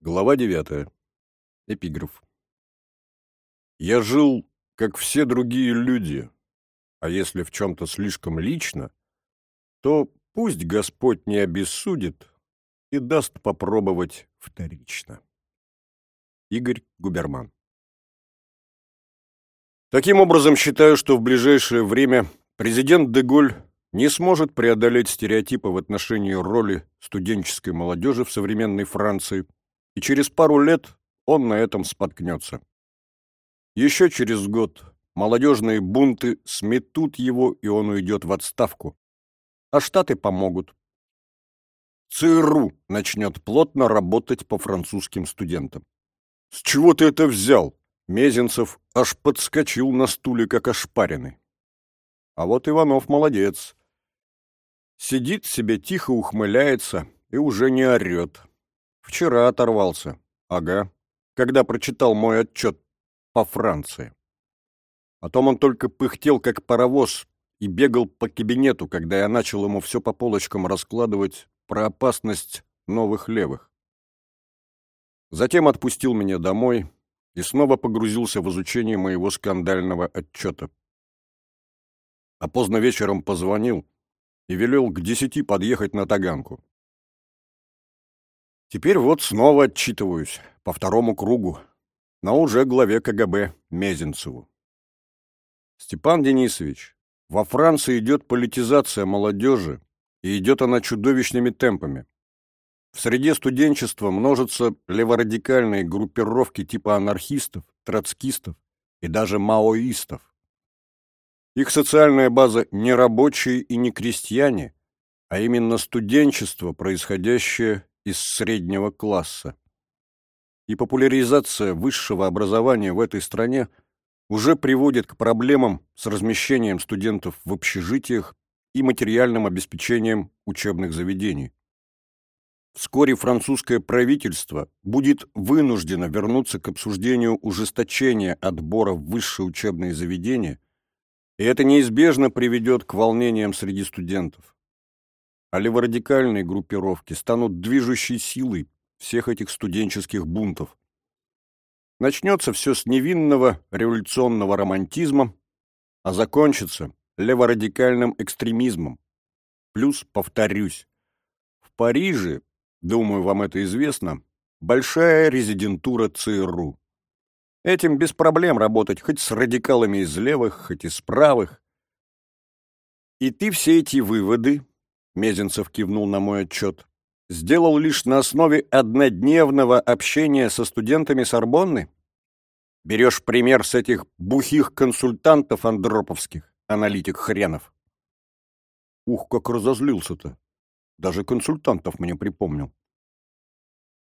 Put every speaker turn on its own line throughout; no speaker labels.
Глава девятая. Эпиграф. Я жил, как все другие люди, а если в чем-то слишком лично, то пусть Господь не обессудит и даст попробовать вторично. Игорь Губерман. Таким образом, считаю, что в ближайшее время президент Деголь не сможет преодолеть стереотипы в отношении роли студенческой молодежи в современной Франции – и через пару лет он на этом споткнется. Еще через год молодежные бунты сметут его, и он уйдет в отставку. А Штаты помогут. ЦРУ начнет плотно работать по французским студентам. «С чего ты это взял?» Мезенцев аж подскочил на стуле, как ошпаренный. А вот Иванов молодец. Сидит себе тихо, ухмыляется и уже не орет. Вчера оторвался. Ага. Когда прочитал мой отчет по Франции. Потом он только пыхтел, как паровоз, и бегал по кабинету, когда я начал ему все по полочкам раскладывать про опасность новых левых. Затем отпустил меня домой и снова погрузился в изучение моего скандального отчета. А поздно вечером позвонил и велел к десяти подъехать на Таганку. Теперь вот снова отчитываюсь, по второму кругу, но уже главе КГБ Мезенцеву. Степан Денисович, во Франции идет политизация молодежи, и идет она чудовищными темпами. В среде студенчества множатся леворадикальные группировки типа анархистов, троцкистов и даже маоистов. Их социальная база не рабочие и не крестьяне, а именно студенчество, происходящее из среднего класса. И популяризация высшего образования в этой стране уже приводит к проблемам с размещением студентов в общежитиях и материальным обеспечением учебных заведений. Вскоре французское правительство будет вынуждено вернуться к обсуждению ужесточения отбора в высшие учебные заведения, и это неизбежно приведет к волнениям среди студентов а леворадикальные группировки станут движущей силой всех этих студенческих бунтов. Начнется все с невинного революционного романтизма, а закончится леворадикальным экстремизмом. Плюс, повторюсь, в Париже, думаю, вам это известно, большая резидентура ЦРУ. Этим без проблем работать хоть с радикалами из левых, хоть из правых. И ты все эти выводы Мезенцев кивнул на мой отчет, сделал лишь на основе однодневного общения со студентами Сорбонны? Берешь пример с этих бухих консультантов андроповских, аналитик хренов. Ух, как разозлился-то. Даже консультантов мне припомнил.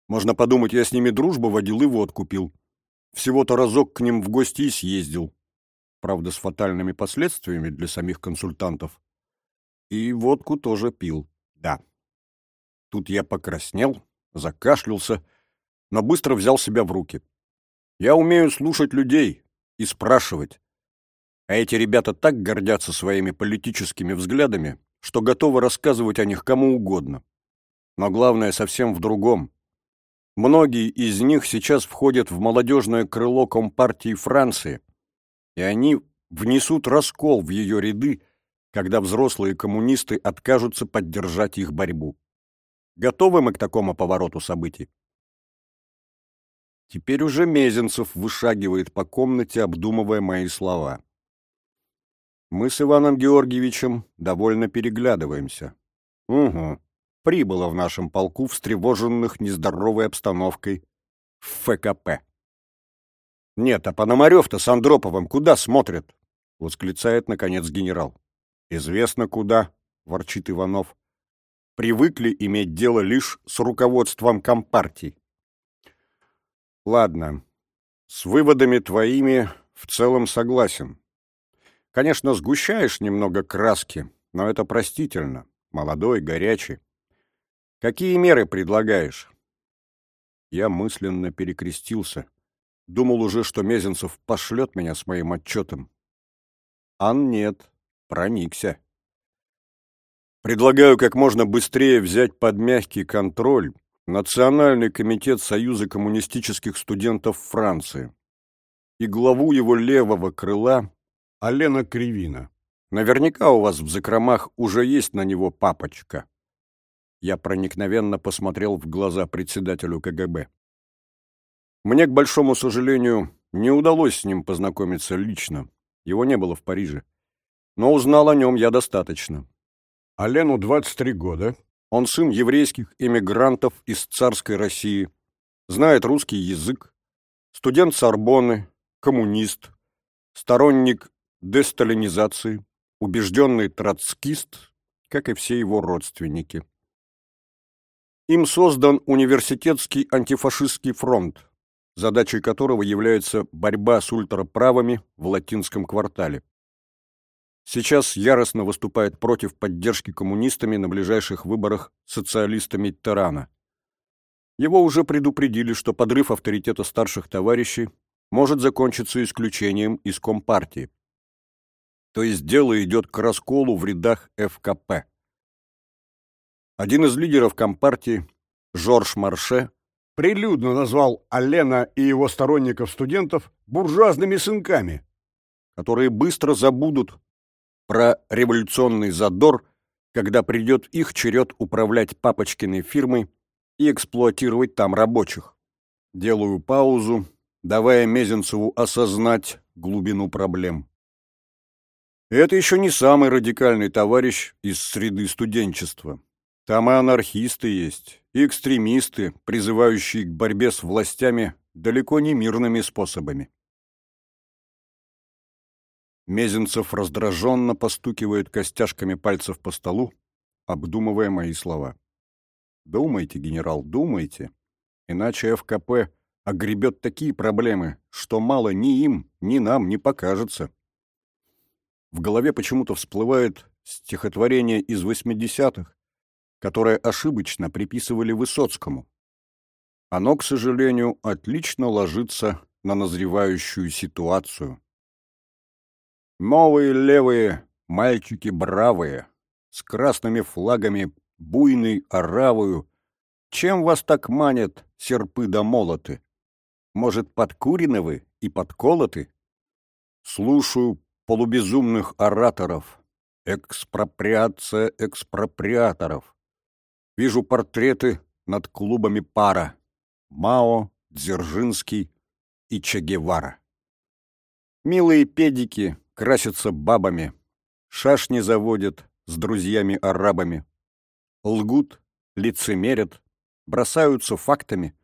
Можно подумать, я с ними дружбу водил и водку пил. Всего-то разок к ним в гости и съездил. Правда, с фатальными последствиями для самих консультантов. И водку тоже пил, да. Тут я покраснел, закашлялся, но быстро взял себя в руки. Я умею слушать людей и спрашивать. А эти ребята так гордятся своими политическими взглядами, что готовы рассказывать о них кому угодно. Но главное совсем в другом. Многие из них сейчас входят в молодежное крыло Компартии Франции, и они внесут раскол в ее ряды, когда взрослые коммунисты откажутся поддержать их борьбу. Готовы мы к такому повороту событий? Теперь уже Мезенцев вышагивает по комнате, обдумывая мои слова. Мы с Иваном Георгиевичем довольно переглядываемся. Угу. Прибыло в нашем полку встревоженных нездоровой обстановкой в ФКП. «Нет, а Пономарев-то с Андроповым куда смотрят?» — восклицает, наконец, генерал. «Известно куда», — ворчит Иванов. «Привыкли иметь дело лишь с руководством Компартии». «Ладно, с выводами твоими в целом согласен. Конечно, сгущаешь немного краски, но это простительно. Молодой, горячий. Какие меры предлагаешь?» Я мысленно перекрестился. Думал уже, что Мезенцев пошлет меня с моим отчетом. Ан нет. Проникся. Предлагаю как можно быстрее взять под мягкий контроль Национальный комитет Союза коммунистических студентов Франции и главу его левого крыла Алена Кривина. Наверняка у вас в закромах уже есть на него папочка. Я проникновенно посмотрел в глаза председателю КГБ. Мне, к большому сожалению, не удалось с ним познакомиться лично. Его не было в Париже. Но узнал о нем я достаточно. Алену 23 года. Он сын еврейских эмигрантов из царской России. Знает русский язык. Студент Сорбонны, коммунист, сторонник десталинизации, убежденный троцкист, как и все его родственники. Им создан университетский антифашистский фронт, задачей которого является борьба с ультраправыми в латинском квартале. Сейчас яростно выступает против поддержки коммунистами на ближайших выборах социалистами Тарана. Его уже предупредили, что подрыв авторитета старших товарищей может закончиться исключением из Компартии. То есть дело идет к расколу в рядах ФКП. Один из лидеров Компартии, Жорж Марше, прилюдно назвал Алена и его сторонников-студентов буржуазными сынками, которые быстро забудут про революционный задор, когда придет их черед управлять папочкиной фирмой и эксплуатировать там рабочих. Делаю паузу, давая Мезенцеву осознать глубину проблем. Это еще не самый радикальный товарищ из среды студенчества. Там и анархисты есть, и экстремисты, призывающие к борьбе с властями далеко не мирными способами. Мезенцев раздраженно постукивает костяшками пальцев по столу, обдумывая мои слова. «Думайте, генерал, думайте, иначе ФКП огребет такие проблемы, что мало ни им, ни нам не покажется». В голове почему-то всплывает стихотворение из 80-х, которое ошибочно приписывали Высоцкому. Оно, к сожалению, отлично ложится на назревающую ситуацию. Новые левые, мальчики бравые, с красными флагами, буйной оравою, чем вас так манят серпы да молоты? Может, подкурены вы и подколоты? Слушаю полубезумных ораторов. Экспроприация экспроприаторов. Вижу портреты над клубами пара. Мао, Дзержинский и Че Гевара. Милые педики красятся бабами, шашни заводят с друзьями-арабами. Лгут, лицемерят, бросаются фактами,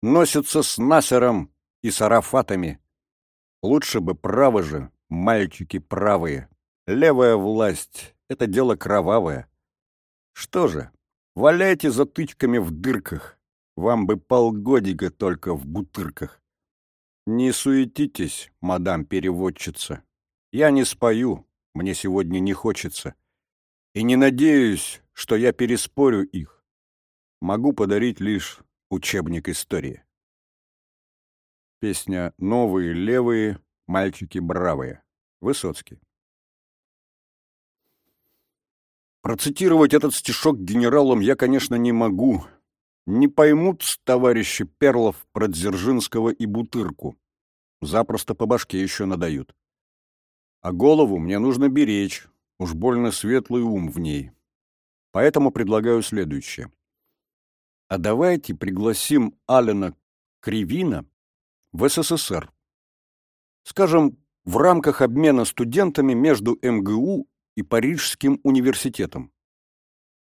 носятся с Насером и с арафатами. Лучше бы правы же, мальчики правые. Левая власть — это дело кровавое. Что же, Валяйте затычками в дырках. Вам бы полгодика только в бутырках. Не суетитесь, мадам переводчица. Я не спою, мне сегодня не хочется. И не надеюсь, что я переспорю их. Могу подарить лишь учебник истории. Песня «Новые левые, мальчики бравые». Высоцкий. Процитировать этот стишок генералам я, конечно, не могу. Не поймут товарищи Перлов про Дзержинского и Бутырку. Запросто по башке еще надают. А голову мне нужно беречь, уж больно светлый ум в ней. Поэтому предлагаю следующее. А давайте пригласим Алена Кривина в СССР. Скажем, в рамках обмена студентами между МГУ и Парижским университетом.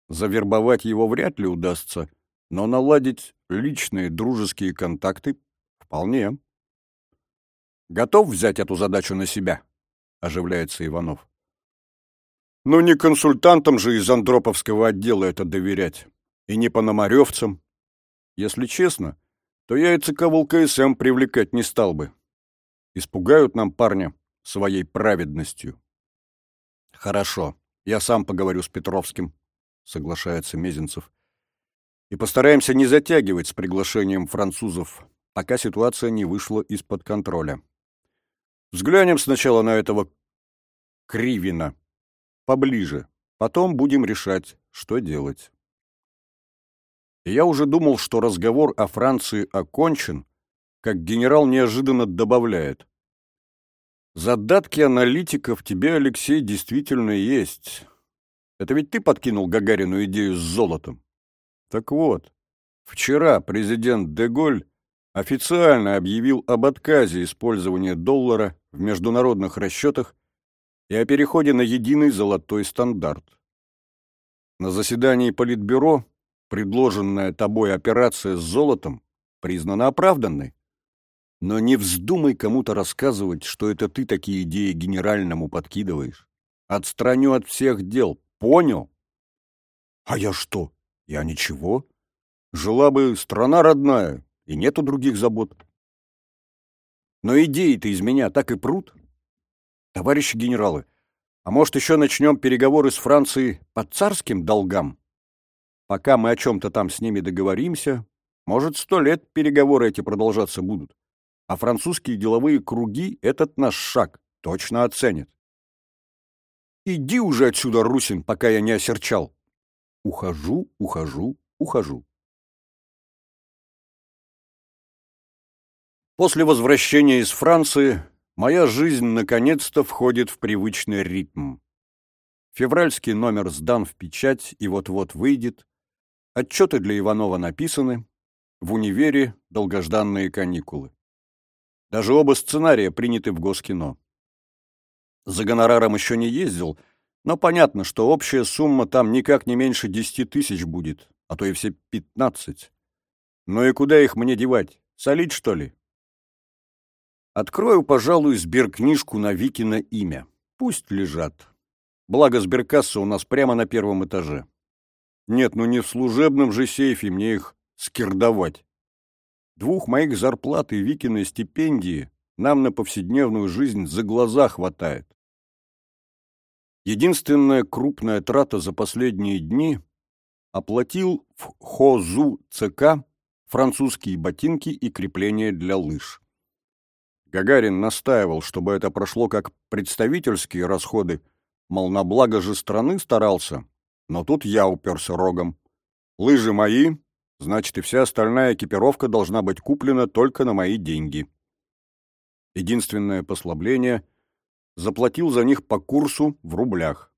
Завербовать его вряд ли удастся, но наладить личные дружеские контакты вполне. Готов взять эту задачу на себя? Оживляется Иванов. Ну не консультантам же из Андроповского отдела это доверять. И не пономаревцам. Если честно, то я и ЦК ВЛКСМ привлекать не стал бы. Испугают нам парня своей праведностью. Хорошо, я сам поговорю с Петровским, соглашается Мезенцев. И постараемся не затягивать с приглашением французов, пока ситуация не вышла из-под контроля. Взглянем сначала на этого Кривина поближе, потом будем решать, что делать. Я уже думал, что разговор о Франции окончен, как генерал неожиданно добавляет. Задатки аналитиков тебе, Алексей, действительно есть. Это ведь ты подкинул Гагарину идею с золотом. Так вот, вчера президент Деголь официально объявил об отказе использования доллара в международных расчетах и о переходе на единый золотой стандарт. На заседании Политбюро предложенная тобой операция с золотом признана оправданной. Но не вздумай кому-то рассказывать, что это ты такие идеи генеральному подкидываешь. Отстраню от всех дел. Понял? А я что? Я ничего. Жила бы страна родная, и нету других забот. Но идеи-то из меня так и прут. Товарищи генералы, а может, еще начнем переговоры с Францией по царским долгам? Пока мы о чем-то там с ними договоримся, может, сто лет переговоры эти продолжаться будут а французские деловые круги этот наш шаг точно оценят. Иди уже отсюда, Русин, пока я не осерчал. Ухожу, ухожу, ухожу. После возвращения из Франции моя жизнь наконец-то входит в привычный ритм. Февральский номер сдан в печать и вот-вот выйдет. Отчеты для Иванова написаны. В универе долгожданные каникулы. Даже оба сценария приняты в Госкино. За гонораром еще не ездил, но понятно, что общая сумма там никак не меньше десяти тысяч будет, а то и все пятнадцать. Ну и куда их мне девать? Солить, что ли? Открою, пожалуй, сберкнижку на Викина имя. Пусть лежат. Благо сберкасса у нас прямо на первом этаже. Нет, ну не в служебном же сейфе мне их скирдовать. Двух моих зарплат и Викиной стипендии нам на повседневную жизнь за глаза хватает. Единственная крупная трата за последние дни оплатил в ХОЗУ ЦК французские ботинки и крепления для лыж. Гагарин настаивал, чтобы это прошло как представительские расходы, мол, на благо же страны старался, но тут я уперся рогом. Лыжи мои, Значит, и вся остальная экипировка должна быть куплена только на мои деньги. Единственное послабление — заплатил за них по курсу в рублях.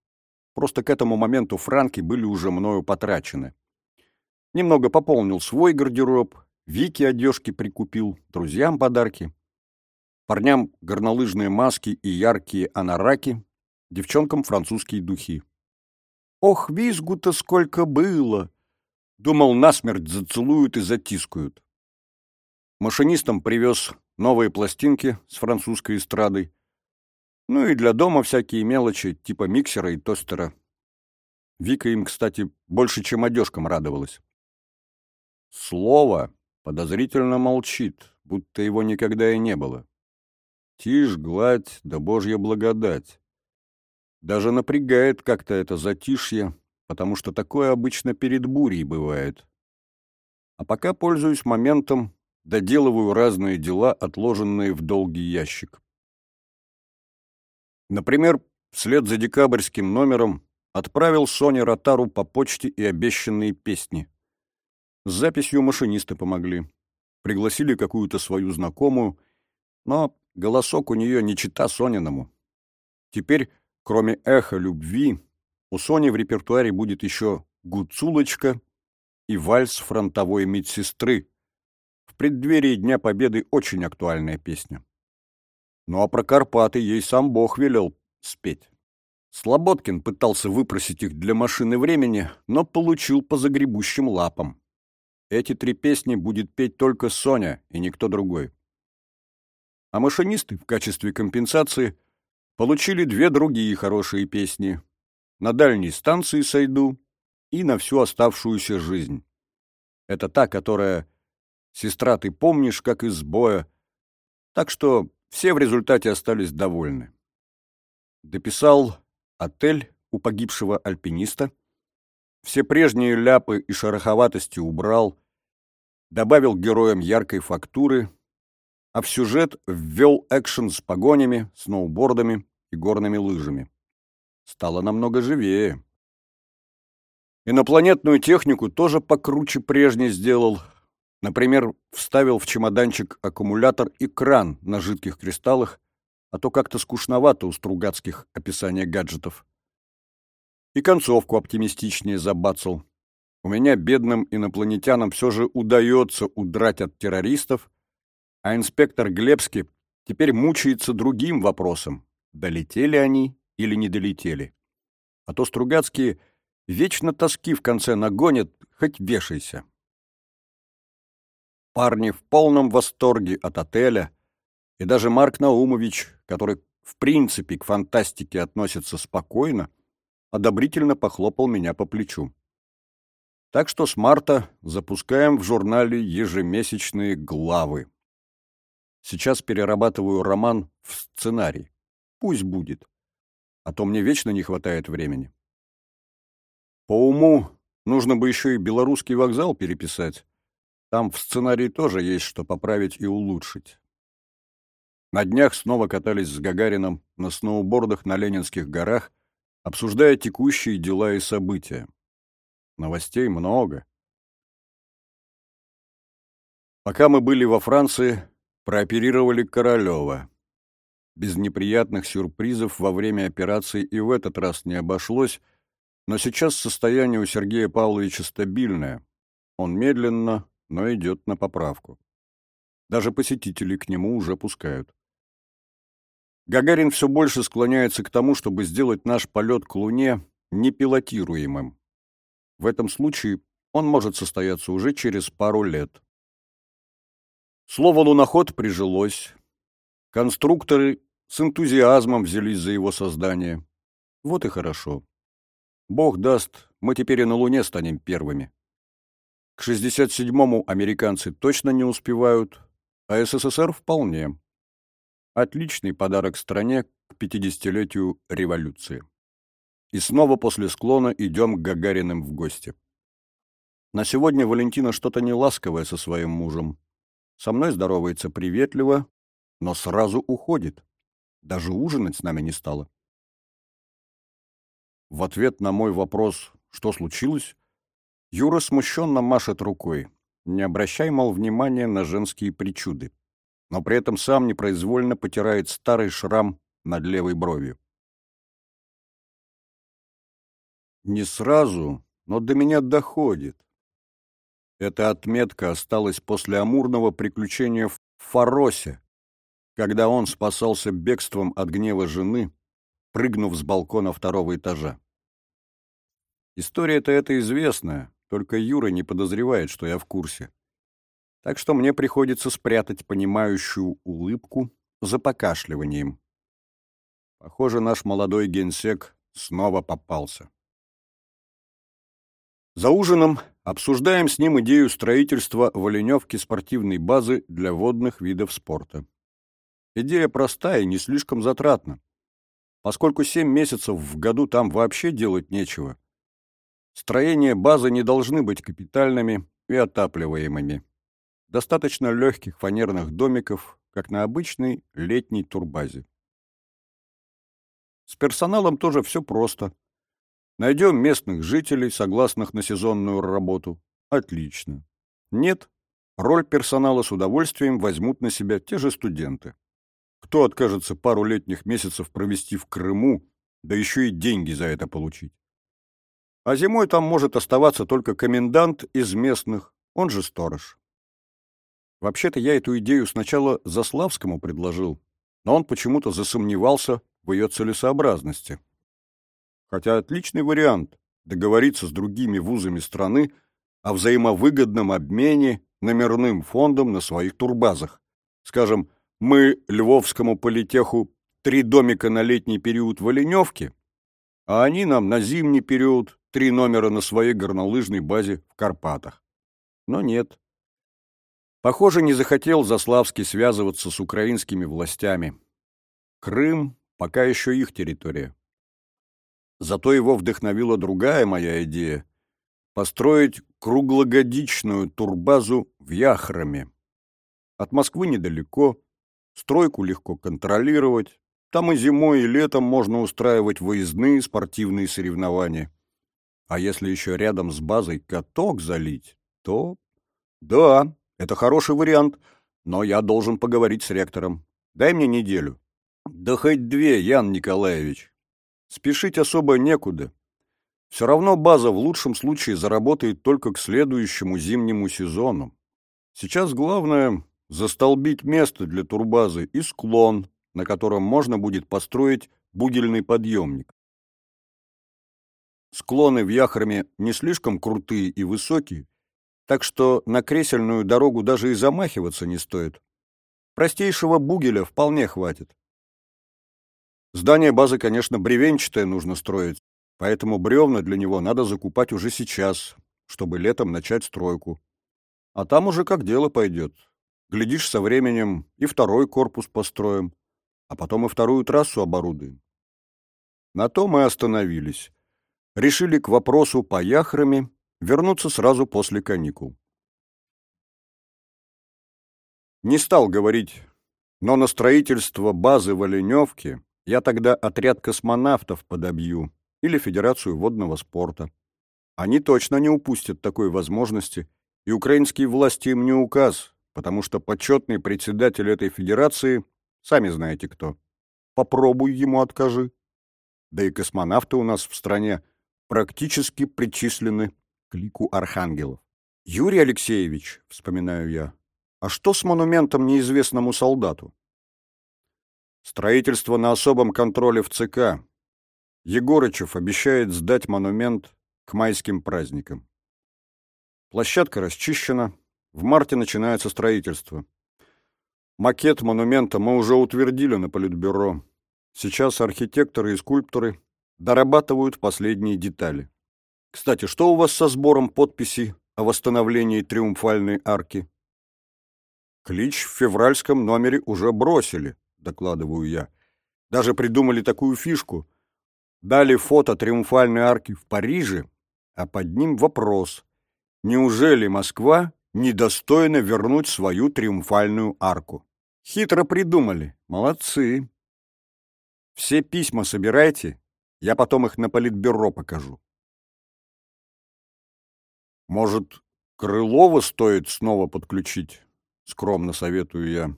Просто к этому моменту франки были уже мною потрачены. Немного пополнил свой гардероб, Вике одежки прикупил, друзьям подарки. Парням горнолыжные маски и яркие анараки, девчонкам французские духи. Ох, визгу-то сколько было! Думал, насмерть зацелуют и затискают. Машинистам привез новые пластинки с французской эстрадой. Ну и для дома всякие мелочи, типа миксера и тостера. Вика им, кстати, больше, чем одежкам радовалась. Слово подозрительно молчит, будто его никогда и не было. Тишь, гладь, да божья благодать. Даже напрягает как-то это затишье, потому что такое обычно перед бурей бывает. А пока пользуюсь моментом, доделываю разные дела, отложенные в долгий ящик. Например, вслед за декабрьским номером отправил Соне Ротару по почте и обещанные песни. С записью машинисты помогли. Пригласили какую-то свою знакомую, но голосок у нее не чита Сониному. Теперь, кроме эха любви, у Сони в репертуаре будет еще «Гуцулочка» и «Вальс фронтовой медсестры». В преддверии Дня Победы очень актуальная песня. Ну а про Карпаты ей сам Бог велел спеть. Слободкин пытался выпросить их для машины времени, но получил по загребущим лапам. Эти три песни будет петь только Соня и никто другой. А машинисты в качестве компенсации получили две другие хорошие песни на дальней станции сойду и на всю оставшуюся жизнь. Это та, которая «Сестра, ты помнишь, как из боя?» Так что все в результате остались довольны. Дописал отель у погибшего альпиниста, все прежние ляпы и шероховатости убрал, добавил героям яркой фактуры, а в сюжет ввел экшен с погонями, сноубордами и горными лыжами стало намного живее. Инопланетную технику тоже покруче прежней сделал. Например, вставил в чемоданчик аккумулятор и кран на жидких кристаллах, а то как-то скучновато у Стругацких описания гаджетов. И концовку оптимистичнее забацал. У меня, бедным инопланетянам, все же удается удрать от террористов, а инспектор Глебский теперь мучается другим вопросом, долетели они или не долетели. А то Стругацкие вечно тоски в конце нагонят, хоть вешайся. Парни в полном восторге от отеля, и даже Марк Наумович, который в принципе к фантастике относится спокойно, одобрительно похлопал меня по плечу. Так что с марта запускаем в журнале ежемесячные главы. Сейчас перерабатываю роман в сценарий. Пусть будет. А то мне вечно не хватает времени. По уму нужно бы еще и белорусский вокзал переписать. Там в сценарии тоже есть что поправить и улучшить. На днях снова катались с Гагарином на сноубордах на Ленинских горах, обсуждая текущие дела и события. Новостей много. Пока мы были во Франции, прооперировали Королева. Без неприятных сюрпризов во время операции и в этот раз не обошлось, но сейчас состояние у Сергея Павловича стабильное. Он медленно, но идет на поправку. Даже посетителей к нему уже пускают. Гагарин все больше склоняется к тому, чтобы сделать наш полет к Луне непилотируемым. В этом случае он может состояться уже через пару лет. Слово «луноход» прижилось. Конструкторы с энтузиазмом взялись за его создание. Вот и хорошо. Бог даст, мы теперь и на Луне станем первыми. К 67-му американцы точно не успевают, а СССР вполне. Отличный подарок стране к 50-летию революции. И снова после склона идем к Гагариным в гости. На сегодня Валентина что-то неласковое со своим мужем. Со мной здоровается приветливо, но сразу уходит. Даже ужинать с нами не стала. В ответ на мой вопрос «что случилось?» Юра смущенно машет рукой. Не обращай, мол, внимания на женские причуды. Но при этом сам непроизвольно потирает старый шрам над левой бровью. Не сразу, но до меня доходит. Эта отметка осталась после амурного приключения в Фаросе, когда он спасался бегством от гнева жены, прыгнув с балкона второго этажа. История-то эта известная, только Юра не подозревает, что я в курсе. Так что мне приходится спрятать понимающую улыбку за покашливанием. Похоже, наш молодой генсек снова попался. За ужином обсуждаем с ним идею строительства в Оленевке спортивной базы для водных видов спорта. Идея простая и не слишком затратна. Поскольку 7 месяцев в году там вообще делать нечего, строения базы не должны быть капитальными и отапливаемыми. Достаточно легких фанерных домиков, как на обычной летней турбазе. С персоналом тоже все просто. Найдем местных жителей, согласных на сезонную работу. Отлично. Нет, роль персонала с удовольствием возьмут на себя те же студенты. Кто откажется пару летних месяцев провести в Крыму, да еще и деньги за это получить? А зимой там может оставаться только комендант из местных, он же сторож. Вообще-то я эту идею сначала Заславскому предложил, но он почему-то засомневался в ее целесообразности. Хотя отличный вариант – договориться с другими вузами страны о взаимовыгодном обмене номерным фондом на своих турбазах. Скажем, мы Львовскому политеху три домика на летний период в Оленевке, а они нам на зимний период три номера на своей горнолыжной базе в Карпатах. Но нет. Похоже, не захотел Заславский связываться с украинскими властями. Крым пока еще их территория. Зато его вдохновила другая моя идея — построить круглогодичную турбазу в Яхраме. От Москвы недалеко, стройку легко контролировать, там и зимой, и летом можно устраивать выездные спортивные соревнования. А если еще рядом с базой каток залить, то... Да, это хороший вариант, но я должен поговорить с ректором. Дай мне неделю. Да хоть две, Ян Николаевич. Спешить особо некуда. Все равно база в лучшем случае заработает только к следующему зимнему сезону. Сейчас главное — застолбить место для турбазы и склон, на котором можно будет построить бугельный подъемник. Склоны в Яхроме не слишком крутые и высокие, так что на кресельную дорогу даже и замахиваться не стоит. Простейшего бугеля вполне хватит. Здание базы, конечно, бревенчатое нужно строить, поэтому бревна для него надо закупать уже сейчас, чтобы летом начать стройку. А там уже как дело пойдет. Глядишь, со временем и второй корпус построим, а потом и вторую трассу оборудуем. На то мы остановились решили к вопросу по яхраме вернуться сразу после каникул. Не стал говорить, но на строительство базы в Оленевке я тогда отряд космонавтов подобью или Федерацию водного спорта. Они точно не упустят такой возможности, и украинские власти им не указ, потому что почетный председатель этой федерации, сами знаете кто. Попробуй ему откажи. Да и космонавты у нас в стране – практически причислены к лику архангелов. «Юрий Алексеевич», — вспоминаю я, — «а что с монументом неизвестному солдату?» «Строительство на особом контроле в ЦК. Егорычев обещает сдать монумент к майским праздникам. Площадка расчищена, в марте начинается строительство. Макет монумента мы уже утвердили на Политбюро. Сейчас архитекторы и скульпторы дорабатывают последние детали. Кстати, что у вас со сбором подписей о восстановлении триумфальной арки? Клич в февральском номере уже бросили, докладываю я. Даже придумали такую фишку. Дали фото триумфальной арки в Париже, а под ним вопрос. Неужели Москва недостойна вернуть свою триумфальную арку? Хитро придумали. Молодцы. Все письма собирайте я потом их на политбюро покажу. Может, Крылова стоит снова подключить? Скромно советую я.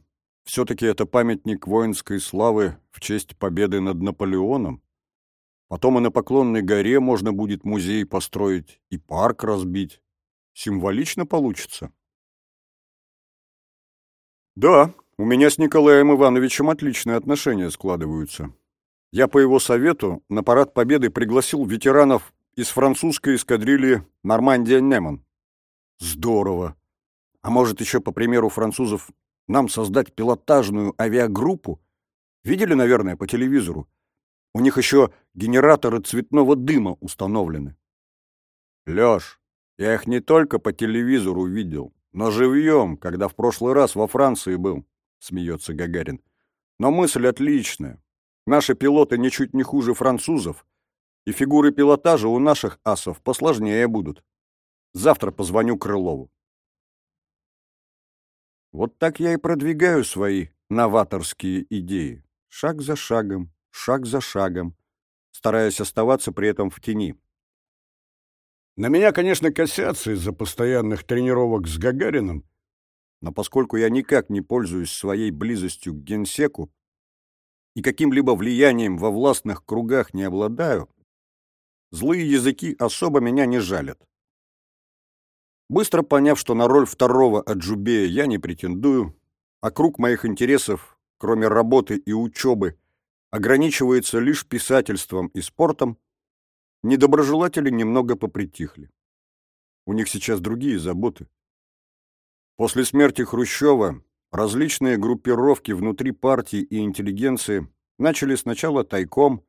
Все-таки это памятник воинской славы в честь победы над Наполеоном. Потом и на Поклонной горе можно будет музей построить и парк разбить. Символично получится. Да, у меня с Николаем Ивановичем отличные отношения складываются. Я по его совету на парад Победы пригласил ветеранов из французской эскадрильи «Нормандия-Неман». Здорово! А может, еще, по примеру французов, нам создать пилотажную авиагруппу? Видели, наверное, по телевизору? У них еще генераторы цветного дыма установлены. Леш, я их не только по телевизору видел, но живьем, когда в прошлый раз во Франции был, смеется Гагарин. Но мысль отличная. Наши пилоты ничуть не хуже французов, и фигуры пилотажа у наших асов посложнее будут. Завтра позвоню Крылову. Вот так я и продвигаю свои новаторские идеи. Шаг за шагом, шаг за шагом, стараясь оставаться при этом в тени. На меня, конечно, косятся из-за постоянных тренировок с Гагарином, но поскольку я никак не пользуюсь своей близостью к генсеку, и каким-либо влиянием во властных кругах не обладаю, злые языки особо меня не жалят. Быстро поняв, что на роль второго Аджубея я не претендую, а круг моих интересов, кроме работы и учебы, ограничивается лишь писательством и спортом, недоброжелатели немного попритихли. У них сейчас другие заботы. После смерти Хрущева различные группировки внутри партии и интеллигенции начали сначала тайком,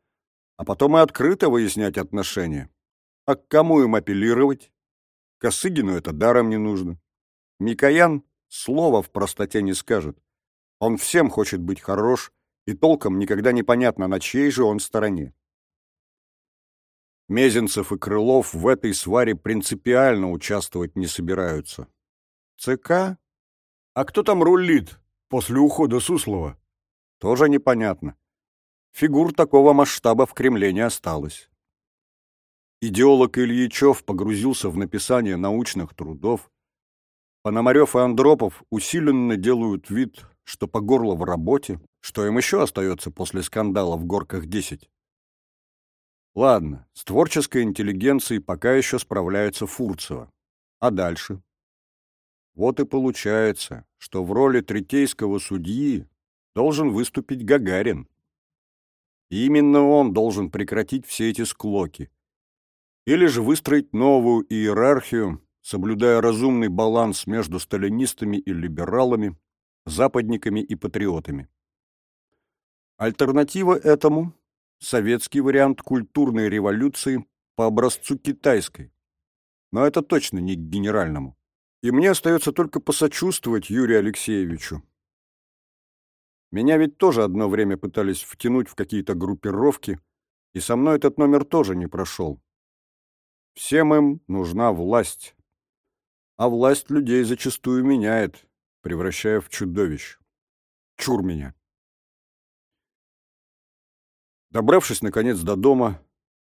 а потом и открыто выяснять отношения. А к кому им апеллировать? Косыгину это даром не нужно. Микоян слова в простоте не скажет. Он всем хочет быть хорош, и толком никогда не понятно, на чьей же он стороне. Мезенцев и Крылов в этой сваре принципиально участвовать не собираются. ЦК а кто там рулит после ухода Суслова? Тоже непонятно. Фигур такого масштаба в Кремле не осталось. Идеолог Ильичев погрузился в написание научных трудов. Пономарев и Андропов усиленно делают вид, что по горло в работе, что им еще остается после скандала в «Горках-10». Ладно, с творческой интеллигенцией пока еще справляется Фурцева. А дальше? Вот и получается, что в роли третейского судьи должен выступить Гагарин. И именно он должен прекратить все эти склоки. Или же выстроить новую иерархию, соблюдая разумный баланс между сталинистами и либералами, западниками и патриотами. Альтернатива этому – советский вариант культурной революции по образцу китайской. Но это точно не к генеральному. И мне остается только посочувствовать Юрию Алексеевичу. Меня ведь тоже одно время пытались втянуть в какие-то группировки, и со мной этот номер тоже не прошел. Всем им нужна власть. А власть людей зачастую меняет, превращая в чудовищ. Чур меня. Добравшись, наконец, до дома,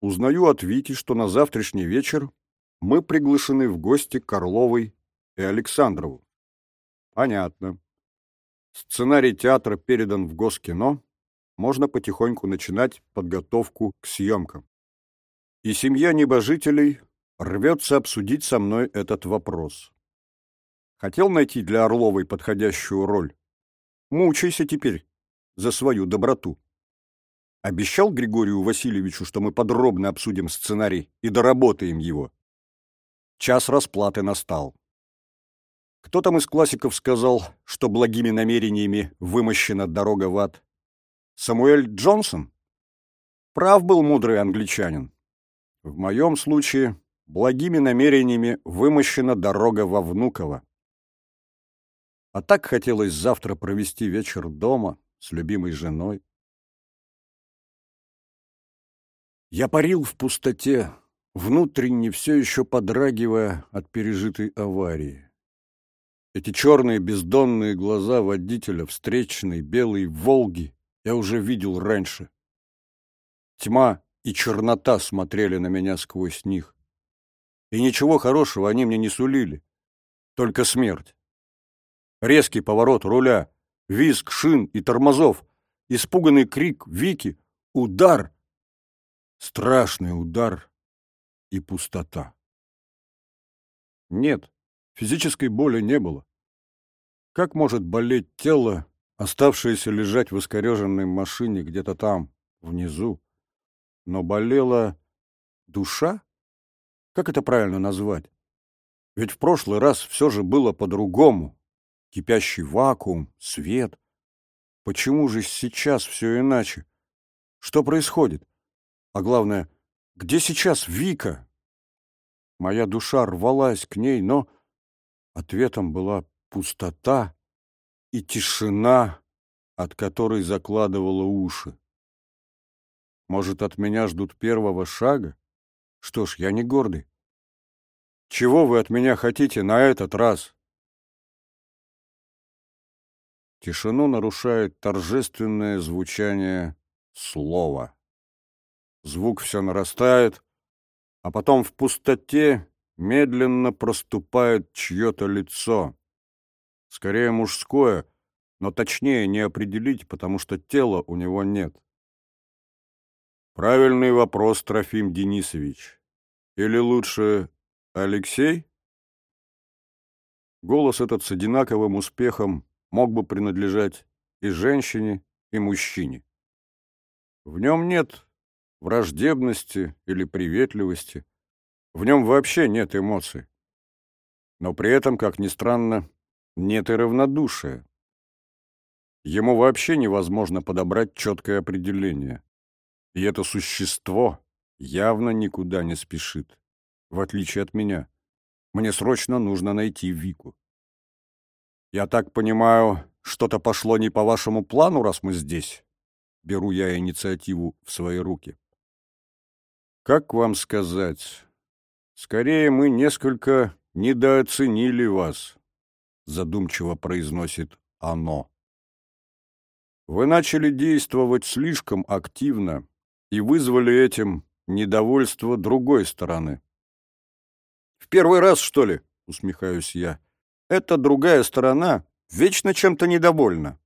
узнаю от Вики, что на завтрашний вечер мы приглашены в гости к Орловой и Александрову. Понятно. Сценарий театра передан в Госкино, можно потихоньку начинать подготовку к съемкам. И семья небожителей рвется обсудить со мной этот вопрос. Хотел найти для Орловой подходящую роль? Мучайся теперь за свою доброту. Обещал Григорию Васильевичу, что мы подробно обсудим сценарий и доработаем его. Час расплаты настал. Кто там из классиков сказал, что благими намерениями вымощена дорога в ад? Самуэль Джонсон? Прав был мудрый англичанин. В моем случае благими намерениями вымощена дорога во Внуково. А так хотелось завтра провести вечер дома с любимой женой. Я парил в пустоте, внутренне все еще подрагивая от пережитой аварии. Эти черные бездонные глаза водителя встречной белой «Волги» я уже видел раньше. Тьма и чернота смотрели на меня сквозь них. И ничего хорошего они мне не сулили, только смерть. Резкий поворот руля, визг шин и тормозов, испуганный крик Вики, удар, страшный удар и пустота. Нет, Физической боли не было. Как может болеть тело, оставшееся лежать в искореженной машине где-то там, внизу? Но болела душа? Как это правильно назвать? Ведь в прошлый раз все же было по-другому. Кипящий вакуум, свет. Почему же сейчас все иначе? Что происходит? А главное, где сейчас Вика? Моя душа рвалась к ней, но Ответом была пустота и тишина, от которой закладывала уши. Может, от меня ждут первого шага? Что ж, я не гордый. Чего вы от меня хотите на этот раз? Тишину нарушает торжественное звучание слова. Звук все нарастает, а потом в пустоте медленно проступает чье-то лицо. Скорее мужское, но точнее не определить, потому что тела у него нет. Правильный вопрос, Трофим Денисович. Или лучше Алексей? Голос этот с одинаковым успехом мог бы принадлежать и женщине, и мужчине. В нем нет враждебности или приветливости, в нем вообще нет эмоций. Но при этом, как ни странно, нет и равнодушия. Ему вообще невозможно подобрать четкое определение. И это существо явно никуда не спешит, в отличие от меня. Мне срочно нужно найти Вику. Я так понимаю, что-то пошло не по вашему плану, раз мы здесь? Беру я инициативу в свои руки. Как вам сказать? Скорее, мы несколько недооценили вас, задумчиво произносит оно. Вы начали действовать слишком активно и вызвали этим недовольство другой стороны. «В первый раз, что ли?» — усмехаюсь я. «Эта другая сторона вечно чем-то недовольна».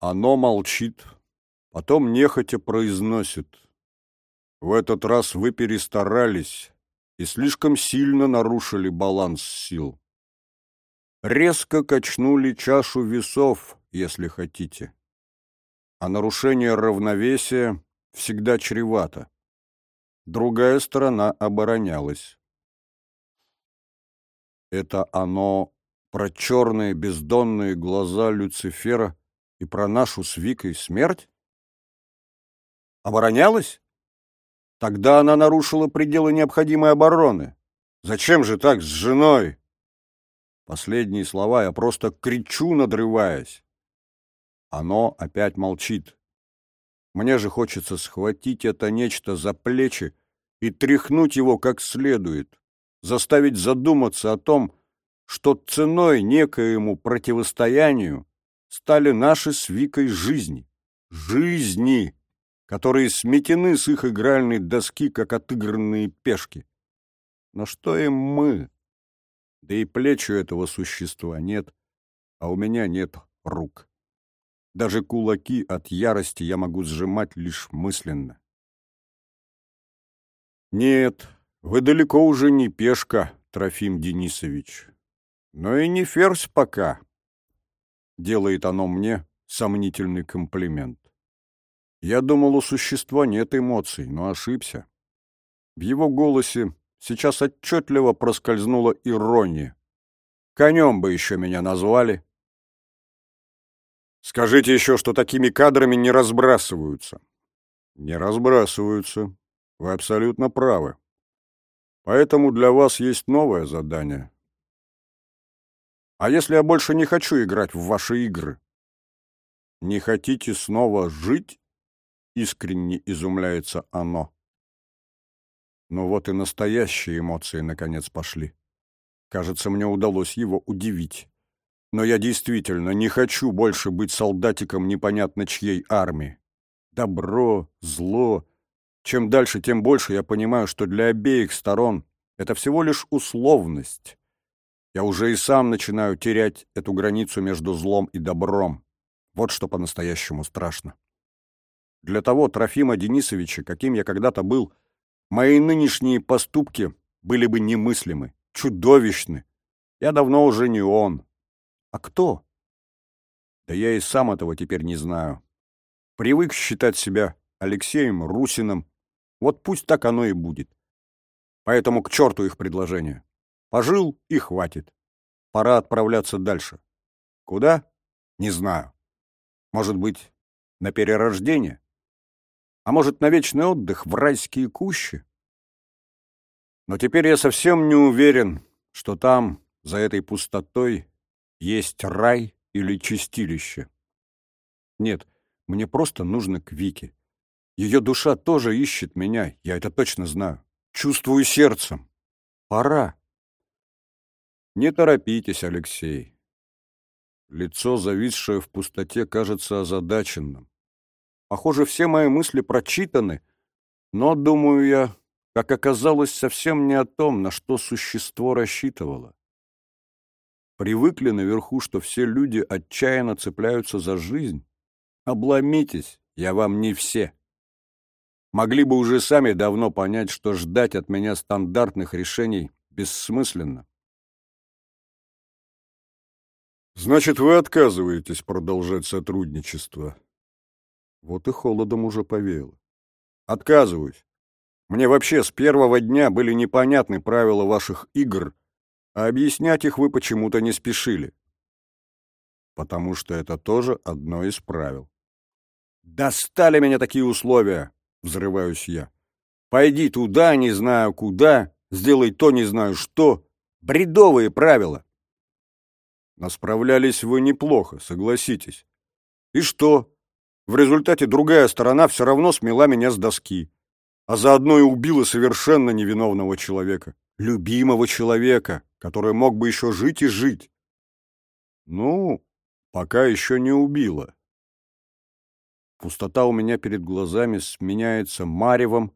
Оно молчит, потом нехотя произносит. «В этот раз вы перестарались и слишком сильно нарушили баланс сил. Резко качнули чашу весов, если хотите. А нарушение равновесия всегда чревато. Другая сторона оборонялась. Это оно про черные бездонные глаза Люцифера и про нашу с Викой смерть? Оборонялась? Тогда она нарушила пределы необходимой обороны. Зачем же так с женой? Последние слова я просто кричу, надрываясь. Оно опять молчит. Мне же хочется схватить это нечто за плечи и тряхнуть его как следует, заставить задуматься о том, что ценой некоему противостоянию стали наши с Викой жизни. Жизни, которые сметены с их игральной доски, как отыгранные пешки. Но что им мы? Да и плеч у этого существа нет, а у меня нет рук. Даже кулаки от ярости я могу сжимать лишь мысленно. Нет, вы далеко уже не пешка, Трофим Денисович. Но и не ферзь пока. Делает оно мне сомнительный комплимент. Я думал, у существа нет эмоций, но ошибся. В его голосе сейчас отчетливо проскользнула ирония. Конем бы еще меня назвали. Скажите еще, что такими кадрами не разбрасываются. Не разбрасываются. Вы абсолютно правы. Поэтому для вас есть новое задание. А если я больше не хочу играть в ваши игры? Не хотите снова жить? Искренне изумляется оно. Ну вот и настоящие эмоции наконец пошли. Кажется, мне удалось его удивить. Но я действительно не хочу больше быть солдатиком непонятно чьей армии. Добро, зло. Чем дальше, тем больше я понимаю, что для обеих сторон это всего лишь условность. Я уже и сам начинаю терять эту границу между злом и добром. Вот что по-настоящему страшно. Для того Трофима Денисовича, каким я когда-то был, Мои нынешние поступки были бы немыслимы, чудовищны. Я давно уже не он. А кто? Да я и сам этого теперь не знаю. Привык считать себя Алексеем Русиным. Вот пусть так оно и будет. Поэтому к черту их предложение. Пожил и хватит. Пора отправляться дальше. Куда? Не знаю. Может быть, на перерождение? А может, на вечный отдых в райские кущи? Но теперь я совсем не уверен, что там, за этой пустотой, есть рай или чистилище. Нет, мне просто нужно к Вике. Ее душа тоже ищет меня, я это точно знаю. Чувствую сердцем. Пора. Не торопитесь, Алексей. Лицо, зависшее в пустоте, кажется озадаченным. Похоже, все мои мысли прочитаны, но, думаю я, как оказалось, совсем не о том, на что существо рассчитывало. Привыкли наверху, что все люди отчаянно цепляются за жизнь? Обломитесь, я вам не все. Могли бы уже сами давно понять, что ждать от меня стандартных решений бессмысленно. Значит, вы отказываетесь продолжать сотрудничество? Вот и холодом уже повеяло. Отказываюсь. Мне вообще с первого дня были непонятны правила ваших игр, а объяснять их вы почему-то не спешили. Потому что это тоже одно из правил. «Достали меня такие условия!» — взрываюсь я. «Пойди туда, не знаю куда, сделай то, не знаю что. Бредовые правила!» Но справлялись вы неплохо, согласитесь. И что? В результате другая сторона все равно смела меня с доски, а заодно и убила совершенно невиновного человека, любимого человека, который мог бы еще жить и жить. Ну, пока еще не убила. Пустота у меня перед глазами сменяется маревом,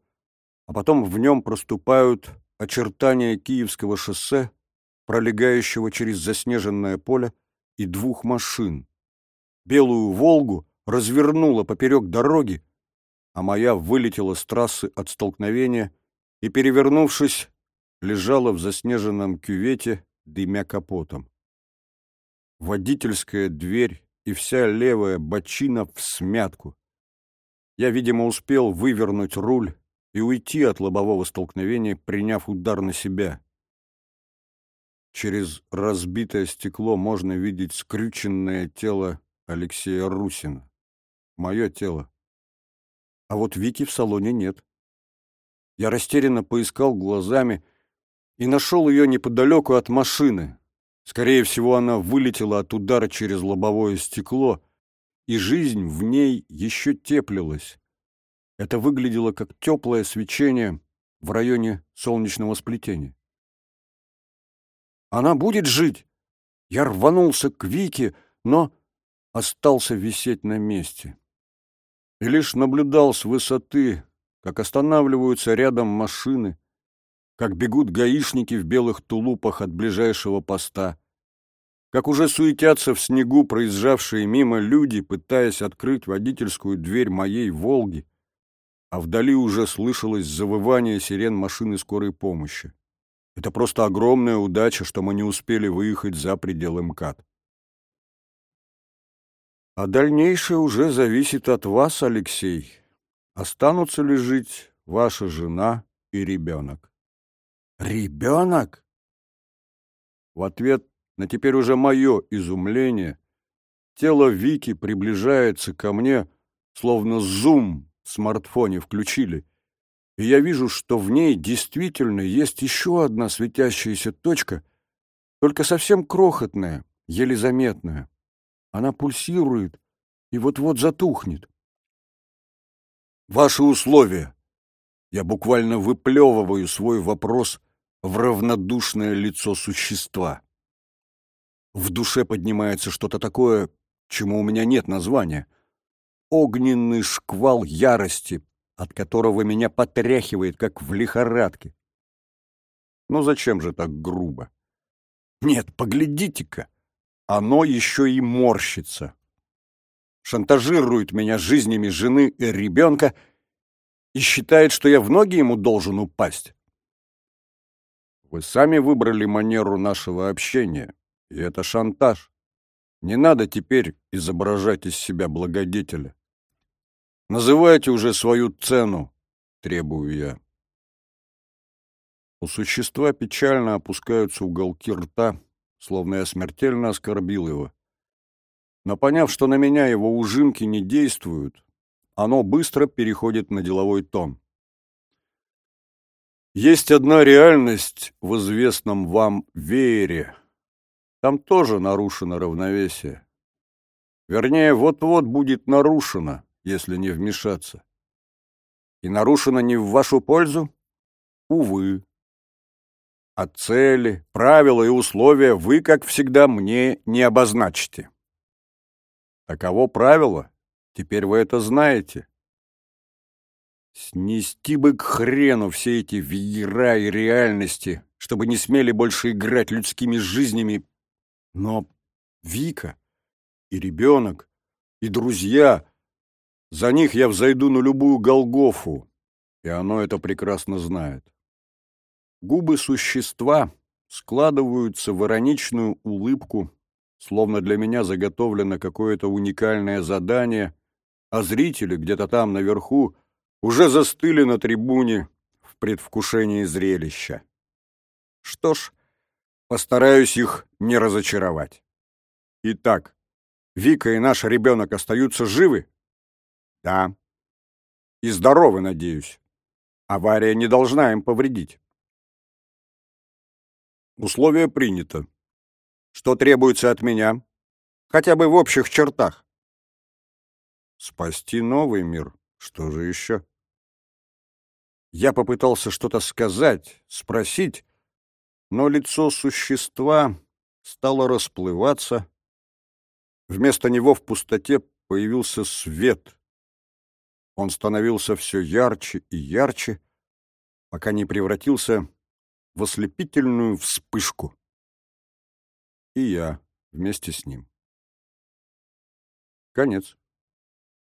а потом в нем проступают очертания Киевского шоссе, пролегающего через заснеженное поле, и двух машин. Белую «Волгу» развернула поперек дороги, а моя вылетела с трассы от столкновения и, перевернувшись, лежала в заснеженном кювете, дымя капотом. Водительская дверь и вся левая бочина в смятку. Я, видимо, успел вывернуть руль и уйти от лобового столкновения, приняв удар на себя. Через разбитое стекло можно видеть скрюченное тело Алексея Русина. Мое тело. А вот Вики в салоне нет. Я растерянно поискал глазами и нашел ее неподалеку от машины. Скорее всего, она вылетела от удара через лобовое стекло, и жизнь в ней еще теплилась. Это выглядело как теплое свечение в районе солнечного сплетения. Она будет жить! Я рванулся к Вике, но остался висеть на месте. И лишь наблюдал с высоты, как останавливаются рядом машины, как бегут гаишники в белых тулупах от ближайшего поста, как уже суетятся в снегу проезжавшие мимо люди, пытаясь открыть водительскую дверь моей «Волги», а вдали уже слышалось завывание сирен машины скорой помощи. Это просто огромная удача, что мы не успели выехать за пределы МКАД. А дальнейшее уже зависит от вас, Алексей. Останутся ли жить ваша жена и ребенок? Ребенок? В ответ на теперь уже мое изумление тело Вики приближается ко мне, словно зум в смартфоне включили, и я вижу, что в ней действительно есть еще одна светящаяся точка, только совсем крохотная, еле заметная. Она пульсирует и вот-вот затухнет. Ваши условия. Я буквально выплевываю свой вопрос в равнодушное лицо существа. В душе поднимается что-то такое, чему у меня нет названия. Огненный шквал ярости, от которого меня потряхивает, как в лихорадке. Но зачем же так грубо? Нет, поглядите-ка, оно еще и морщится. Шантажирует меня жизнями жены и ребенка и считает, что я в ноги ему должен упасть. Вы сами выбрали манеру нашего общения, и это шантаж. Не надо теперь изображать из себя благодетеля. Называйте уже свою цену, требую я. У существа печально опускаются уголки рта, словно я смертельно оскорбил его. Но поняв, что на меня его ужимки не действуют, оно быстро переходит на деловой тон. Есть одна реальность в известном вам веере. Там тоже нарушено равновесие. Вернее, вот-вот будет нарушено если не вмешаться. И нарушено не в вашу пользу? Увы. А цели, правила и условия вы, как всегда, мне не обозначите. Таково правило, теперь вы это знаете. Снести бы к хрену все эти веера и реальности, чтобы не смели больше играть людскими жизнями. Но Вика и ребенок, и друзья за них я взойду на любую Голгофу, и оно это прекрасно знает. Губы существа складываются в ироничную улыбку, словно для меня заготовлено какое-то уникальное задание, а зрители где-то там наверху уже застыли на трибуне в предвкушении зрелища. Что ж, постараюсь их не разочаровать. Итак, Вика и наш ребенок остаются живы? Да. И здоровы, надеюсь. Авария не должна им повредить. Условие принято. Что требуется от меня? Хотя бы в общих чертах. Спасти новый мир. Что же еще? Я попытался что-то сказать, спросить, но лицо существа стало расплываться. Вместо него в пустоте появился свет, Он становился все ярче и ярче, пока не превратился в ослепительную вспышку. И я вместе с ним. Конец.